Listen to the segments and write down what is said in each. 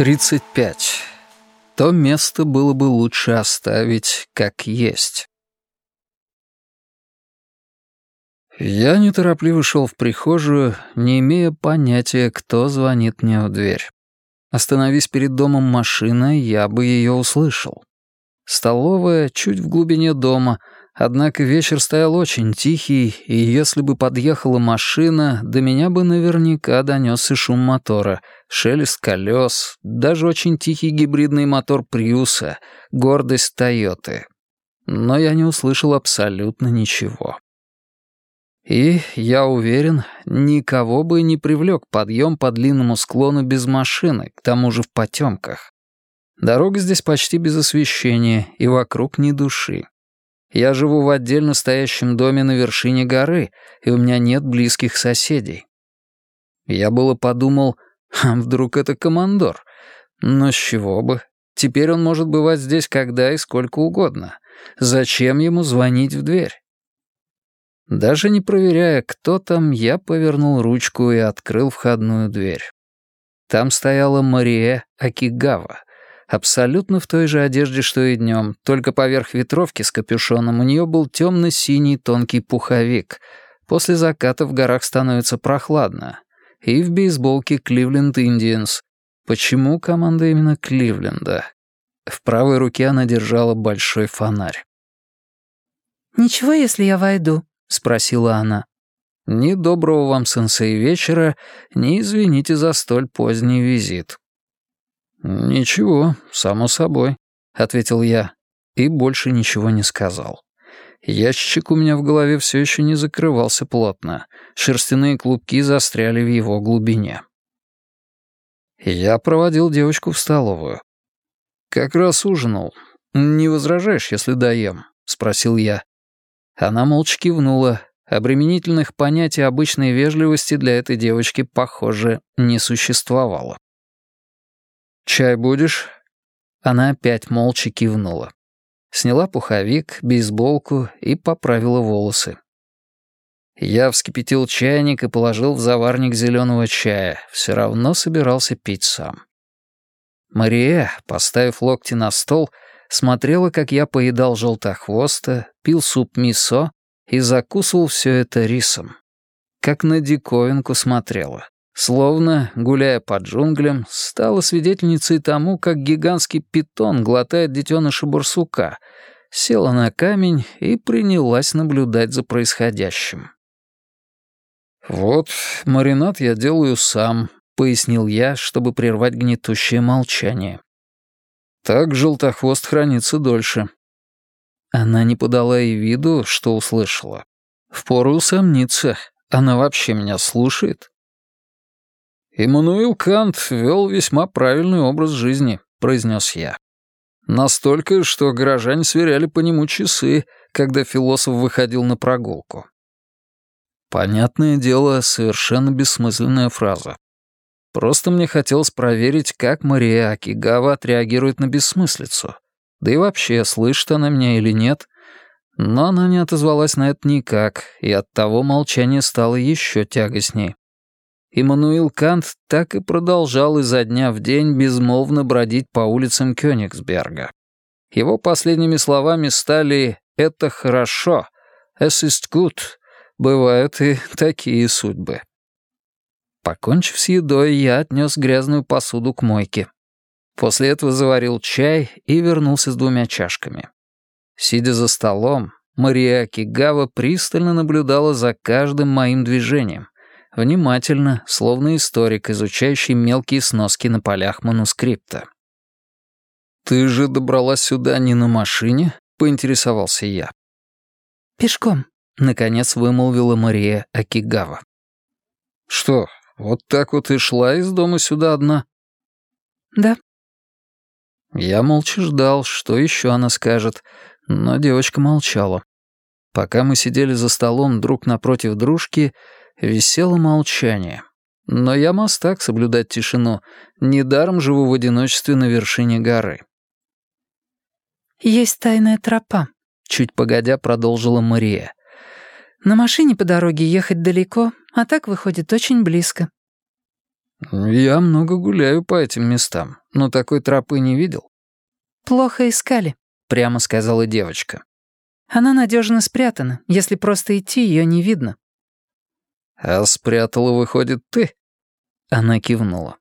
35. То место было бы лучше оставить как есть. Я неторопливо шел в прихожую, не имея понятия, кто звонит мне в дверь. Остановись перед домом машина, я бы ее услышал. Столовая чуть в глубине дома — Однако вечер стоял очень тихий, и если бы подъехала машина, до меня бы наверняка донесся шум мотора, шелест колес, даже очень тихий гибридный мотор Приуса, гордость Тойоты. Но я не услышал абсолютно ничего. И, я уверен, никого бы не привлек подъем по длинному склону без машины, к тому же в потемках. Дорога здесь почти без освещения, и вокруг ни души. Я живу в отдельно стоящем доме на вершине горы, и у меня нет близких соседей. Я было подумал, а вдруг это командор? Но с чего бы? Теперь он может бывать здесь когда и сколько угодно. Зачем ему звонить в дверь? Даже не проверяя, кто там, я повернул ручку и открыл входную дверь. Там стояла Мария Акигава, Абсолютно в той же одежде, что и днем, только поверх ветровки с капюшоном у нее был темно-синий тонкий пуховик. После заката в горах становится прохладно. И в бейсболке «Кливленд Индианс». Почему команда именно Кливленда? В правой руке она держала большой фонарь. «Ничего, если я войду?» — спросила она. «Ни доброго вам, сенсей, вечера, ни извините за столь поздний визит». «Ничего, само собой», — ответил я и больше ничего не сказал. Ящик у меня в голове все еще не закрывался плотно. Шерстяные клубки застряли в его глубине. Я проводил девочку в столовую. «Как раз ужинал. Не возражаешь, если доем?» — спросил я. Она молча кивнула. Обременительных понятий обычной вежливости для этой девочки, похоже, не существовало. «Чай будешь?» Она опять молча кивнула. Сняла пуховик, бейсболку и поправила волосы. Я вскипятил чайник и положил в заварник зеленого чая. Все равно собирался пить сам. Мария, поставив локти на стол, смотрела, как я поедал желтохвоста, пил суп мисо и закусывал все это рисом. Как на диковинку смотрела. Словно, гуляя по джунглям, стала свидетельницей тому, как гигантский питон глотает детеныша барсука, села на камень и принялась наблюдать за происходящим. «Вот, маринад я делаю сам», — пояснил я, чтобы прервать гнетущее молчание. «Так желтохвост хранится дольше». Она не подала и виду, что услышала. Впору усомниться, она вообще меня слушает. «Иммануил Кант вел весьма правильный образ жизни», — произнес я. Настолько, что горожане сверяли по нему часы, когда философ выходил на прогулку. Понятное дело, совершенно бессмысленная фраза. Просто мне хотелось проверить, как Мария Акигава отреагирует на бессмыслицу. Да и вообще, слышит она меня или нет. Но она не отозвалась на это никак, и оттого молчание стало еще тягостней. Иммануил Кант так и продолжал изо дня в день безмолвно бродить по улицам Кёнигсберга. Его последними словами стали «это хорошо», «es ist gut», бывают и такие судьбы. Покончив с едой, я отнес грязную посуду к мойке. После этого заварил чай и вернулся с двумя чашками. Сидя за столом, Мария Акигава пристально наблюдала за каждым моим движением, внимательно, словно историк, изучающий мелкие сноски на полях манускрипта. «Ты же добралась сюда не на машине?» — поинтересовался я. «Пешком», — наконец вымолвила Мария Акигава. «Что, вот так вот и шла из дома сюда одна?» «Да». Я молча ждал, что еще она скажет, но девочка молчала. Пока мы сидели за столом друг напротив дружки, Висело молчание. Но я мастак соблюдать тишину. Недаром живу в одиночестве на вершине горы. «Есть тайная тропа», — чуть погодя продолжила Мария. «На машине по дороге ехать далеко, а так выходит очень близко». «Я много гуляю по этим местам, но такой тропы не видел». «Плохо искали», — прямо сказала девочка. «Она надежно спрятана. Если просто идти, ее не видно». «А спрятала, выходит, ты?» Она кивнула.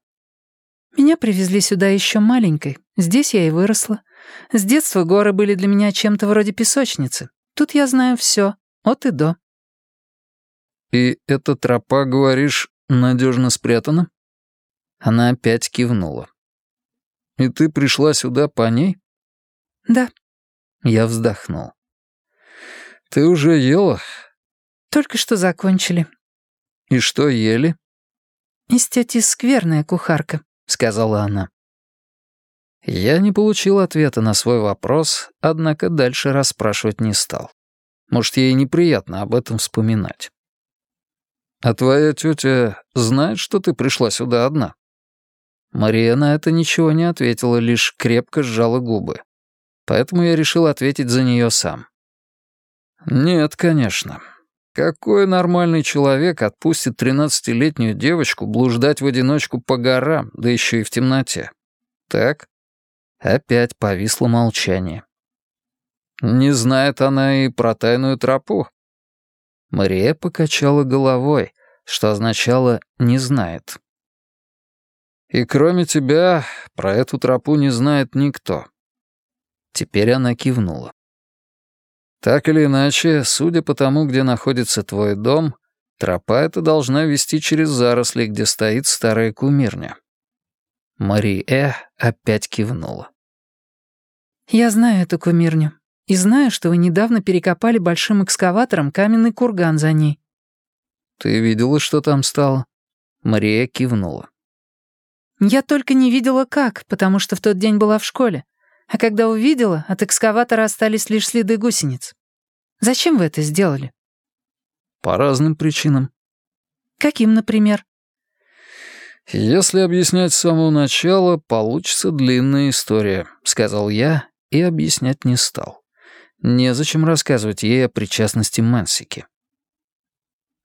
«Меня привезли сюда еще маленькой. Здесь я и выросла. С детства горы были для меня чем-то вроде песочницы. Тут я знаю все, от и до». «И эта тропа, говоришь, надежно спрятана?» Она опять кивнула. «И ты пришла сюда по ней?» «Да». Я вздохнул. «Ты уже ела?» «Только что закончили». «И что ели?» «Из тети скверная кухарка», — сказала она. Я не получил ответа на свой вопрос, однако дальше расспрашивать не стал. Может, ей неприятно об этом вспоминать. «А твоя тетя знает, что ты пришла сюда одна?» Мария на это ничего не ответила, лишь крепко сжала губы. Поэтому я решил ответить за нее сам. «Нет, конечно. Какой нормальный человек отпустит тринадцатилетнюю девочку блуждать в одиночку по горам, да еще и в темноте? Так?» Опять повисло молчание. «Не знает она и про тайную тропу?» Мария покачала головой, что означало «не знает». И кроме тебя, про эту тропу не знает никто. Теперь она кивнула. Так или иначе, судя по тому, где находится твой дом, тропа эта должна вести через заросли, где стоит старая кумирня. Мари-Э опять кивнула. «Я знаю эту кумирню. И знаю, что вы недавно перекопали большим экскаватором каменный курган за ней». «Ты видела, что там стало?» Мария кивнула. Я только не видела как, потому что в тот день была в школе. А когда увидела, от экскаватора остались лишь следы гусениц. Зачем вы это сделали? По разным причинам. Каким, например? Если объяснять с самого начала, получится длинная история, сказал я и объяснять не стал. Незачем рассказывать ей о причастности Мансики.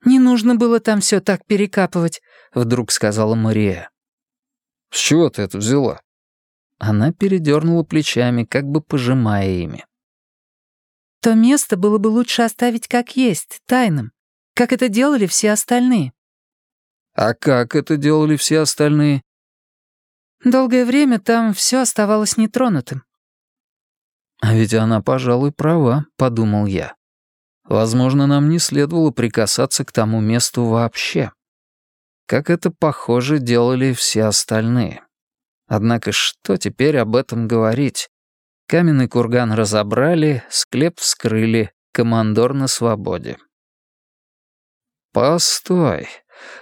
«Не нужно было там все так перекапывать», — вдруг сказала Мария. «С чего ты это взяла?» Она передернула плечами, как бы пожимая ими. «То место было бы лучше оставить как есть, тайным, как это делали все остальные». «А как это делали все остальные?» «Долгое время там все оставалось нетронутым». «А ведь она, пожалуй, права», — подумал я. «Возможно, нам не следовало прикасаться к тому месту вообще» как это, похоже, делали все остальные. Однако что теперь об этом говорить? Каменный курган разобрали, склеп вскрыли, командор на свободе. «Постой,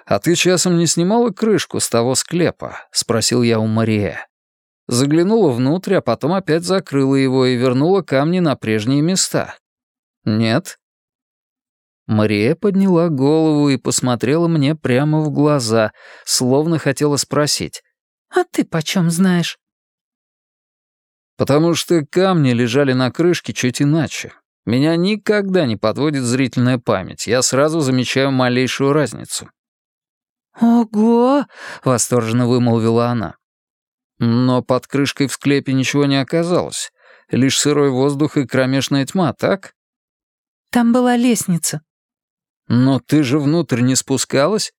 а ты часом не снимала крышку с того склепа?» — спросил я у Мария. Заглянула внутрь, а потом опять закрыла его и вернула камни на прежние места. «Нет?» Мария подняла голову и посмотрела мне прямо в глаза, словно хотела спросить. «А ты почем знаешь?» «Потому что камни лежали на крышке чуть иначе. Меня никогда не подводит зрительная память. Я сразу замечаю малейшую разницу». «Ого!» — восторженно вымолвила она. Но под крышкой в склепе ничего не оказалось. Лишь сырой воздух и кромешная тьма, так? «Там была лестница», «Но ты же внутрь не спускалась?»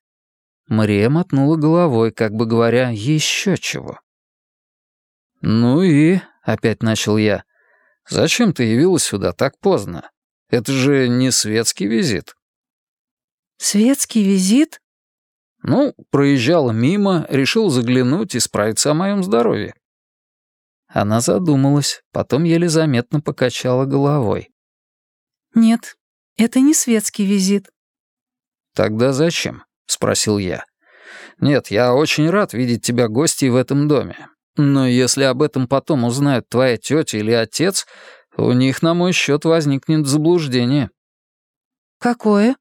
Мария мотнула головой, как бы говоря, еще чего. «Ну и...» — опять начал я. «Зачем ты явилась сюда так поздно? Это же не светский визит». «Светский визит?» «Ну, проезжала мимо, решил заглянуть и справиться о моем здоровье». Она задумалась, потом еле заметно покачала головой. «Нет, это не светский визит. «Тогда зачем?» — спросил я. «Нет, я очень рад видеть тебя гостей в этом доме. Но если об этом потом узнают твоя тетя или отец, у них на мой счет возникнет заблуждение». «Какое?»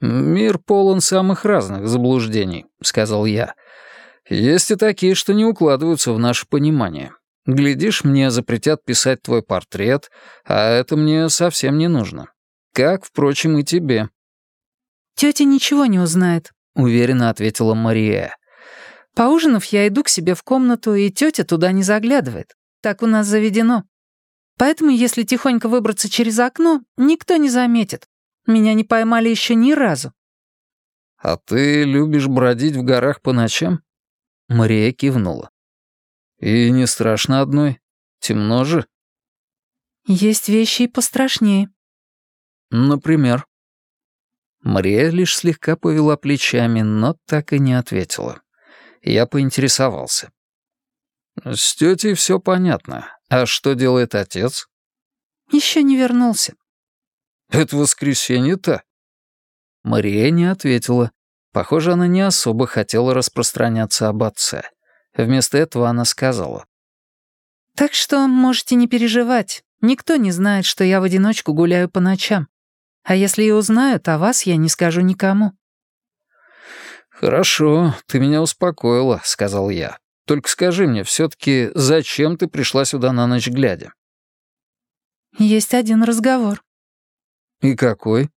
«Мир полон самых разных заблуждений», — сказал я. «Есть и такие, что не укладываются в наше понимание. Глядишь, мне запретят писать твой портрет, а это мне совсем не нужно. Как, впрочем, и тебе». «Тетя ничего не узнает», — уверенно ответила Мария. Поужинав, я иду к себе в комнату, и тетя туда не заглядывает. Так у нас заведено. Поэтому, если тихонько выбраться через окно, никто не заметит. Меня не поймали еще ни разу. «А ты любишь бродить в горах по ночам?» Мария кивнула. «И не страшно одной? Темно же?» «Есть вещи и пострашнее». «Например?» Мария лишь слегка повела плечами, но так и не ответила. Я поинтересовался. «С тетей все понятно. А что делает отец?» «Еще не вернулся». «Это воскресенье-то?» Мария не ответила. Похоже, она не особо хотела распространяться об отце. Вместо этого она сказала. «Так что можете не переживать. Никто не знает, что я в одиночку гуляю по ночам. А если и узнают, о вас я не скажу никому». «Хорошо, ты меня успокоила», — сказал я. «Только скажи мне, все-таки, зачем ты пришла сюда на ночь глядя?» «Есть один разговор». «И какой?»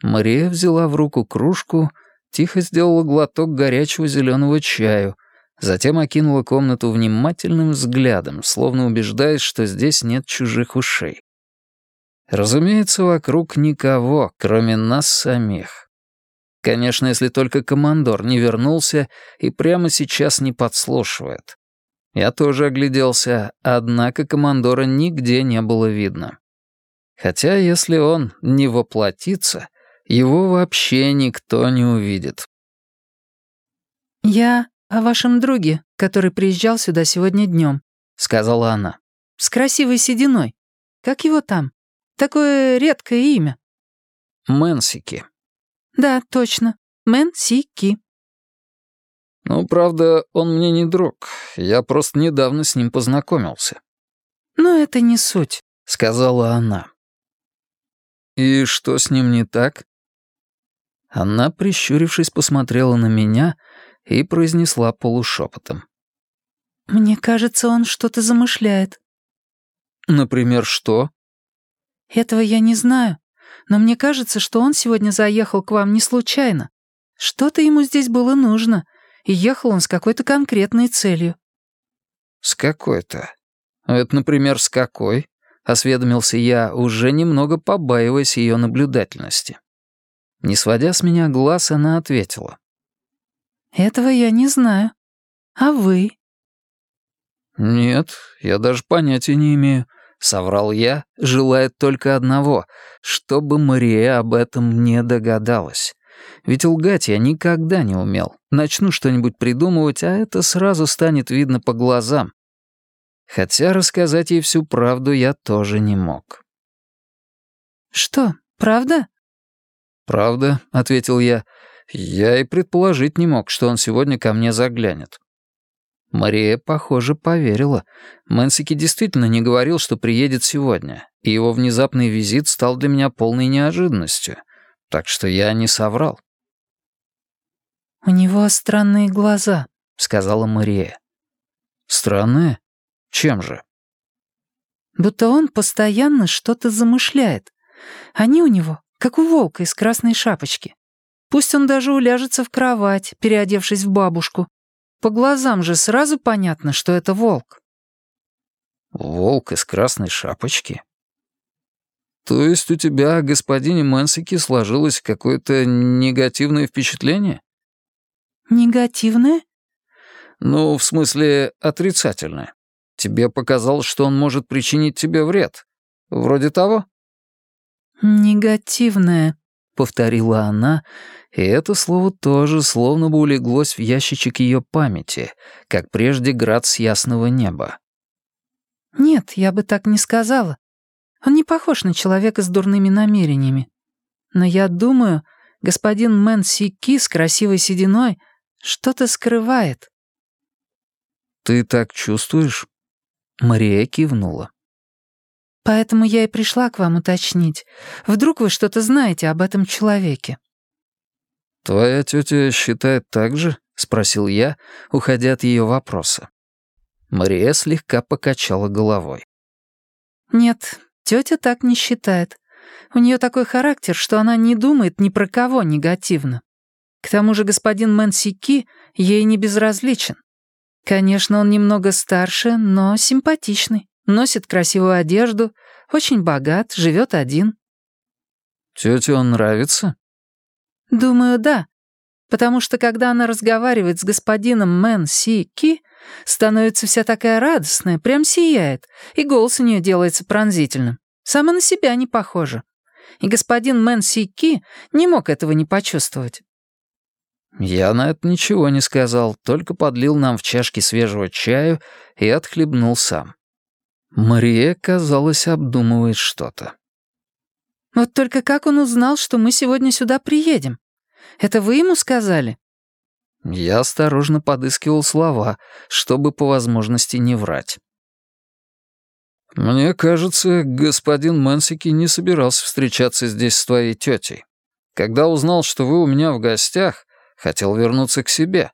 Мария взяла в руку кружку, тихо сделала глоток горячего зеленого чаю, затем окинула комнату внимательным взглядом, словно убеждаясь, что здесь нет чужих ушей. Разумеется, вокруг никого, кроме нас самих. Конечно, если только командор не вернулся и прямо сейчас не подслушивает. Я тоже огляделся, однако командора нигде не было видно. Хотя, если он не воплотится, его вообще никто не увидит. «Я о вашем друге, который приезжал сюда сегодня днем», — сказала она. «С красивой сединой. Как его там? Такое редкое имя». «Мэнсики». «Да, точно. Мэнсики». «Ну, правда, он мне не друг. Я просто недавно с ним познакомился». «Но это не суть», — сказала она. «И что с ним не так?» Она, прищурившись, посмотрела на меня и произнесла полушепотом. «Мне кажется, он что-то замышляет». «Например, что?» «Этого я не знаю, но мне кажется, что он сегодня заехал к вам не случайно. Что-то ему здесь было нужно, и ехал он с какой-то конкретной целью». «С какой-то? Это, например, с какой?» — осведомился я, уже немного побаиваясь ее наблюдательности. Не сводя с меня глаз, она ответила. «Этого я не знаю. А вы?» «Нет, я даже понятия не имею», — соврал я, желая только одного, чтобы Мария об этом не догадалась. Ведь лгать я никогда не умел. Начну что-нибудь придумывать, а это сразу станет видно по глазам. Хотя рассказать ей всю правду я тоже не мог. «Что, правда?» «Правда», — ответил я. «Я и предположить не мог, что он сегодня ко мне заглянет». Мария, похоже, поверила. Мэнсики действительно не говорил, что приедет сегодня, и его внезапный визит стал для меня полной неожиданностью, так что я не соврал. «У него странные глаза», — сказала Мария. «Странные? Чем же?» «Будто он постоянно что-то замышляет. Они у него как у волка из красной шапочки. Пусть он даже уляжется в кровать, переодевшись в бабушку. По глазам же сразу понятно, что это волк. Волк из красной шапочки? То есть у тебя о господине Мэнсике сложилось какое-то негативное впечатление? Негативное? Ну, в смысле, отрицательное. Тебе показалось, что он может причинить тебе вред. Вроде того? «Негативное», — повторила она, и это слово тоже словно бы улеглось в ящичек ее памяти, как прежде град с ясного неба. «Нет, я бы так не сказала. Он не похож на человека с дурными намерениями. Но я думаю, господин Мэн Си Ки с красивой сединой что-то скрывает». «Ты так чувствуешь?» Мария кивнула. Поэтому я и пришла к вам уточнить. Вдруг вы что-то знаете об этом человеке?» «Твоя тетя считает так же?» — спросил я, уходя от ее вопроса. Мария слегка покачала головой. «Нет, тетя так не считает. У нее такой характер, что она не думает ни про кого негативно. К тому же господин Мэнсики ей не безразличен. Конечно, он немного старше, но симпатичный, носит красивую одежду, очень богат, живет один. Тете он нравится? Думаю, да. Потому что когда она разговаривает с господином Мэнсики, становится вся такая радостная, прям сияет, и голос у нее делается пронзительным. Сама на себя не похожа. И господин Мэн Си Ки не мог этого не почувствовать. Я на это ничего не сказал, только подлил нам в чашки свежего чаю и отхлебнул сам. Мария, казалось, обдумывает что-то. «Вот только как он узнал, что мы сегодня сюда приедем? Это вы ему сказали?» Я осторожно подыскивал слова, чтобы по возможности не врать. «Мне кажется, господин Мэнсики не собирался встречаться здесь с твоей тетей. Когда узнал, что вы у меня в гостях, хотел вернуться к себе.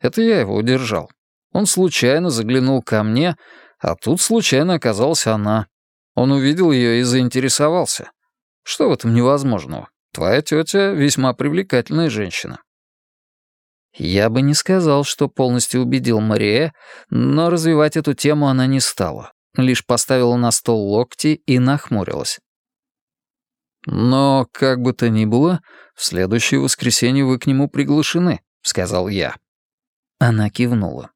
Это я его удержал. Он случайно заглянул ко мне, а тут случайно оказалась она. Он увидел ее и заинтересовался. Что в этом невозможного? Твоя тетя весьма привлекательная женщина. Я бы не сказал, что полностью убедил Мария, но развивать эту тему она не стала, лишь поставила на стол локти и нахмурилась. «Но, как бы то ни было, в следующее воскресенье вы к нему приглашены», — сказал я. Она кивнула.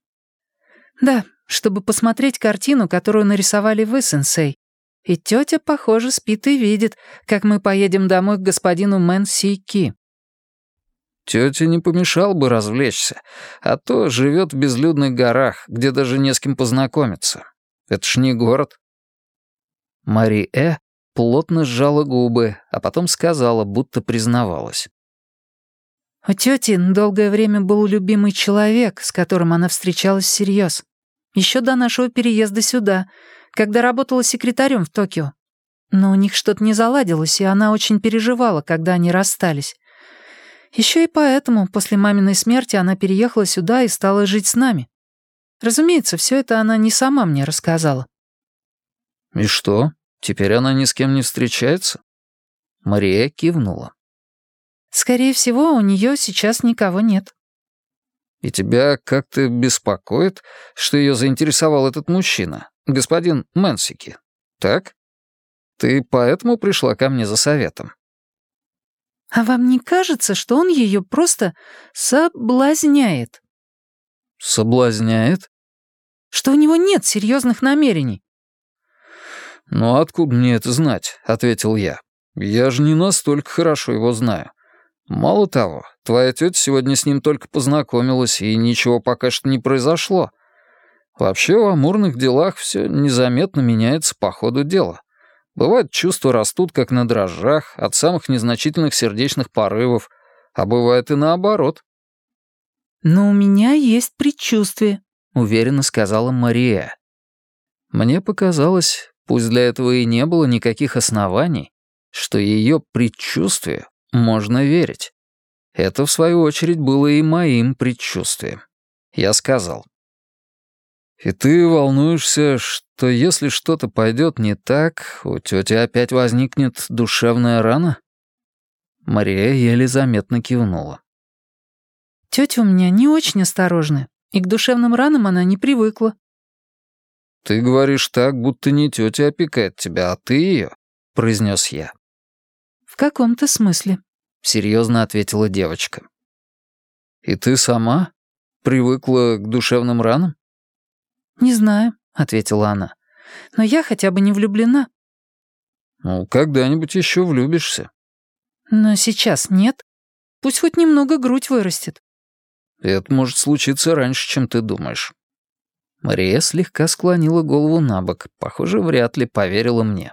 «Да, чтобы посмотреть картину, которую нарисовали вы, сенсей. И тетя, похоже, спит и видит, как мы поедем домой к господину Мэн Си Ки». Тетя не помешал бы развлечься, а то живет в безлюдных горах, где даже не с кем познакомиться. Это ж не город. Мари Э плотно сжала губы, а потом сказала, будто признавалась. У тети долгое время был любимый человек, с которым она встречалась всерьез. Еще до нашего переезда сюда, когда работала секретарем в Токио. Но у них что-то не заладилось, и она очень переживала, когда они расстались. Еще и поэтому после маминой смерти она переехала сюда и стала жить с нами. Разумеется, все это она не сама мне рассказала. «И что? Теперь она ни с кем не встречается?» Мария кивнула. «Скорее всего, у нее сейчас никого нет». «И тебя как-то беспокоит, что ее заинтересовал этот мужчина, господин Мэнсики, так? Ты поэтому пришла ко мне за советом?» «А вам не кажется, что он ее просто соблазняет?» «Соблазняет?» «Что у него нет серьезных намерений». «Ну откуда мне это знать?» — ответил я. «Я же не настолько хорошо его знаю. Мало того, твоя тетя сегодня с ним только познакомилась, и ничего пока что не произошло. Вообще в амурных делах все незаметно меняется по ходу дела. Бывает, чувства растут как на дрожжах, от самых незначительных сердечных порывов, а бывает и наоборот. «Но у меня есть предчувствие», — уверенно сказала Мария. Мне показалось, пусть для этого и не было никаких оснований, что ее предчувствие можно верить. Это, в свою очередь, было и моим предчувствием. Я сказал. «И ты волнуешься, что если что-то пойдет не так, у тети опять возникнет душевная рана?» Мария еле заметно кивнула. Тетя у меня не очень осторожная, и к душевным ранам она не привыкла. «Ты говоришь так, будто не тетя опекает тебя, а ты ее», — произнес я. «В каком-то смысле», — серьезно ответила девочка. «И ты сама привыкла к душевным ранам?» «Не знаю», — ответила она. «Но я хотя бы не влюблена». «Ну, когда-нибудь еще влюбишься». «Но сейчас нет. Пусть хоть немного грудь вырастет». Это может случиться раньше, чем ты думаешь». Мария слегка склонила голову на бок, похоже, вряд ли поверила мне.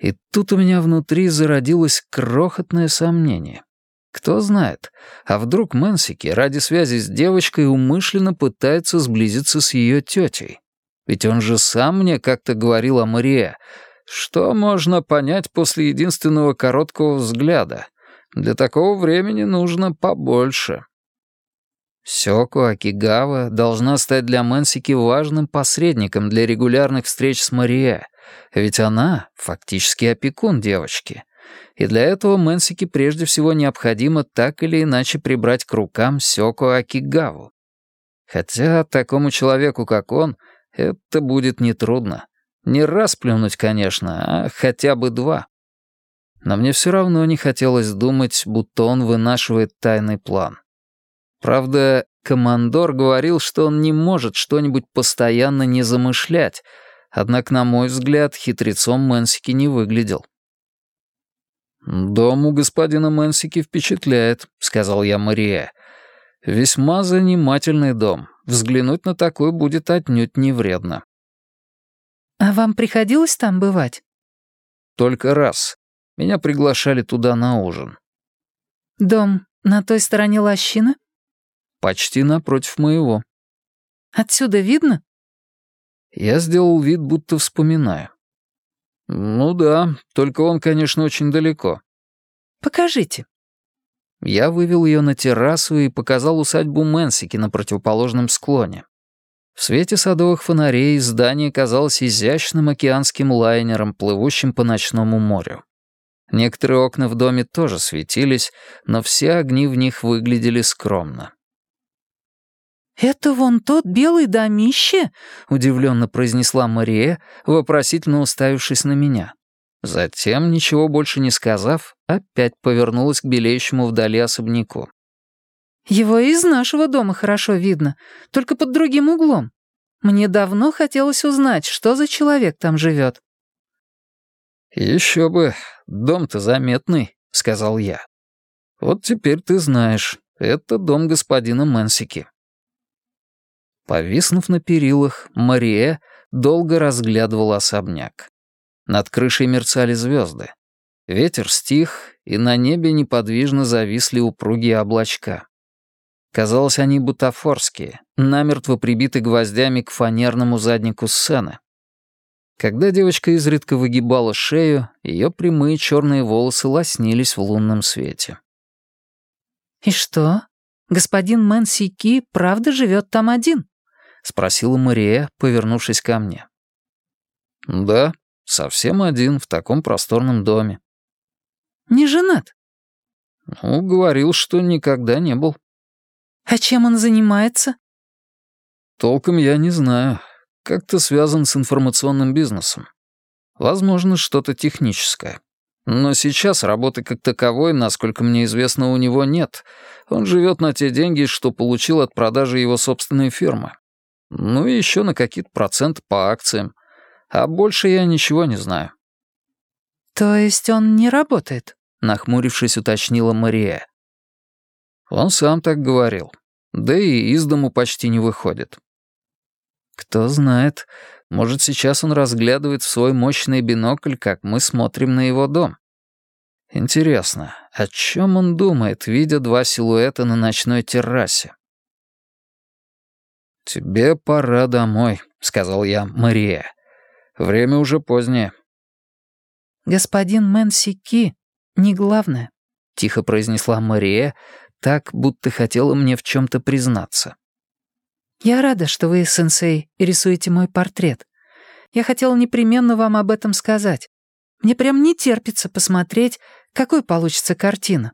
И тут у меня внутри зародилось крохотное сомнение. Кто знает, а вдруг Мэнсики ради связи с девочкой умышленно пытается сблизиться с ее тетей? Ведь он же сам мне как-то говорил о Мария. Что можно понять после единственного короткого взгляда? Для такого времени нужно побольше. Сёко Акигава должна стать для Мэнсики важным посредником для регулярных встреч с Мария, ведь она фактически опекун девочки, И для этого Мэнсике прежде всего необходимо так или иначе прибрать к рукам Сёко Акигаву. Хотя такому человеку, как он, это будет нетрудно. Не раз плюнуть, конечно, а хотя бы два. Но мне все равно не хотелось думать, будто он вынашивает тайный план. Правда, командор говорил, что он не может что-нибудь постоянно не замышлять, однако, на мой взгляд, хитрецом Мэнсики не выглядел. «Дом у господина Мэнсики впечатляет», — сказал я Мария. «Весьма занимательный дом. Взглянуть на такой будет отнюдь не вредно». «А вам приходилось там бывать?» «Только раз. Меня приглашали туда на ужин». «Дом на той стороне лощины?» «Почти напротив моего». «Отсюда видно?» Я сделал вид, будто вспоминаю. «Ну да, только он, конечно, очень далеко». «Покажите». Я вывел ее на террасу и показал усадьбу Мэнсики на противоположном склоне. В свете садовых фонарей здание казалось изящным океанским лайнером, плывущим по ночному морю. Некоторые окна в доме тоже светились, но все огни в них выглядели скромно. «Это вон тот белый домище?» — удивленно произнесла Мария, вопросительно уставившись на меня. Затем, ничего больше не сказав, опять повернулась к белеющему вдали особняку. «Его из нашего дома хорошо видно, только под другим углом. Мне давно хотелось узнать, что за человек там живет». «Еще бы, дом-то заметный», — сказал я. «Вот теперь ты знаешь, это дом господина Мэнсики». Повиснув на перилах, Мария долго разглядывала особняк. Над крышей мерцали звезды. Ветер стих, и на небе неподвижно зависли упругие облачка. Казалось, они бутафорские, намертво прибиты гвоздями к фанерному заднику сцены. Когда девочка изредка выгибала шею, ее прямые черные волосы лоснились в лунном свете. «И что? Господин Мэн Сики правда живет там один?» — спросила Мария, повернувшись ко мне. «Да, совсем один в таком просторном доме». «Не женат?» «Ну, говорил, что никогда не был». «А чем он занимается?» «Толком я не знаю. Как-то связан с информационным бизнесом. Возможно, что-то техническое. Но сейчас работы как таковой, насколько мне известно, у него нет. Он живет на те деньги, что получил от продажи его собственной фирмы. Ну и еще на какие-то проценты по акциям. А больше я ничего не знаю». «То есть он не работает?» — нахмурившись, уточнила Мария. Он сам так говорил. Да и из дому почти не выходит. Кто знает, может, сейчас он разглядывает в свой мощный бинокль, как мы смотрим на его дом. Интересно, о чем он думает, видя два силуэта на ночной террасе? «Тебе пора домой», — сказал я Мария. «Время уже позднее». «Господин Мэнсики, не главное», — тихо произнесла Мария, так, будто хотела мне в чем-то признаться. «Я рада, что вы, сенсей, рисуете мой портрет. Я хотела непременно вам об этом сказать. Мне прям не терпится посмотреть, какой получится картина.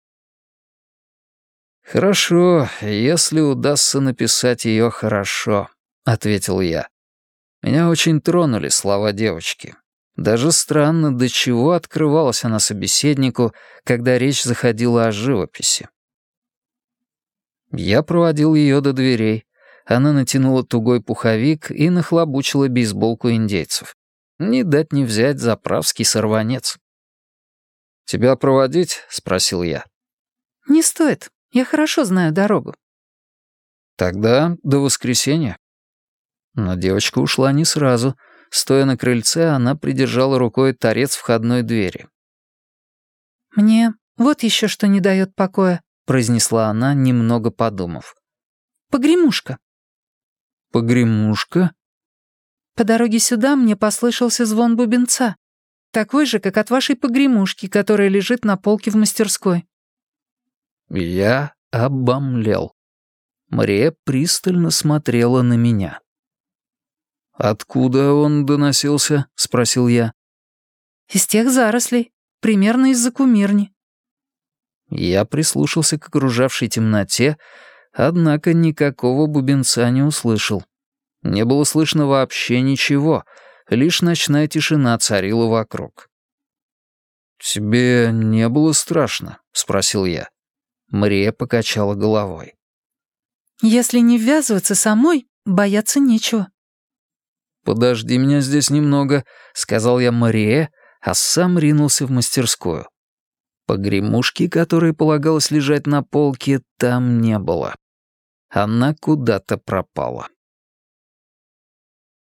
«Хорошо, если удастся написать ее хорошо», — ответил я. Меня очень тронули слова девочки. Даже странно, до чего открывалась она собеседнику, когда речь заходила о живописи. Я проводил ее до дверей. Она натянула тугой пуховик и нахлобучила бейсболку индейцев. Не дать не взять заправский сорванец. «Тебя проводить?» — спросил я. «Не стоит. Я хорошо знаю дорогу». «Тогда до воскресенья». Но девочка ушла не сразу. Стоя на крыльце, она придержала рукой торец входной двери. «Мне вот еще что не дает покоя», — произнесла она, немного подумав. «Погремушка». «Погремушка?» «По дороге сюда мне послышался звон бубенца, такой же, как от вашей погремушки, которая лежит на полке в мастерской». Я обомлел. Мария пристально смотрела на меня. «Откуда он доносился?» — спросил я. «Из тех зарослей. примерно из-за кумирни». Я прислушался к окружавшей темноте, однако никакого бубенца не услышал. Не было слышно вообще ничего, лишь ночная тишина царила вокруг. «Тебе не было страшно?» — спросил я. Мария покачала головой. «Если не ввязываться самой, бояться нечего». «Подожди меня здесь немного», — сказал я Марие, а сам ринулся в мастерскую. Погремушки, которой полагалось лежать на полке, там не было. Она куда-то пропала.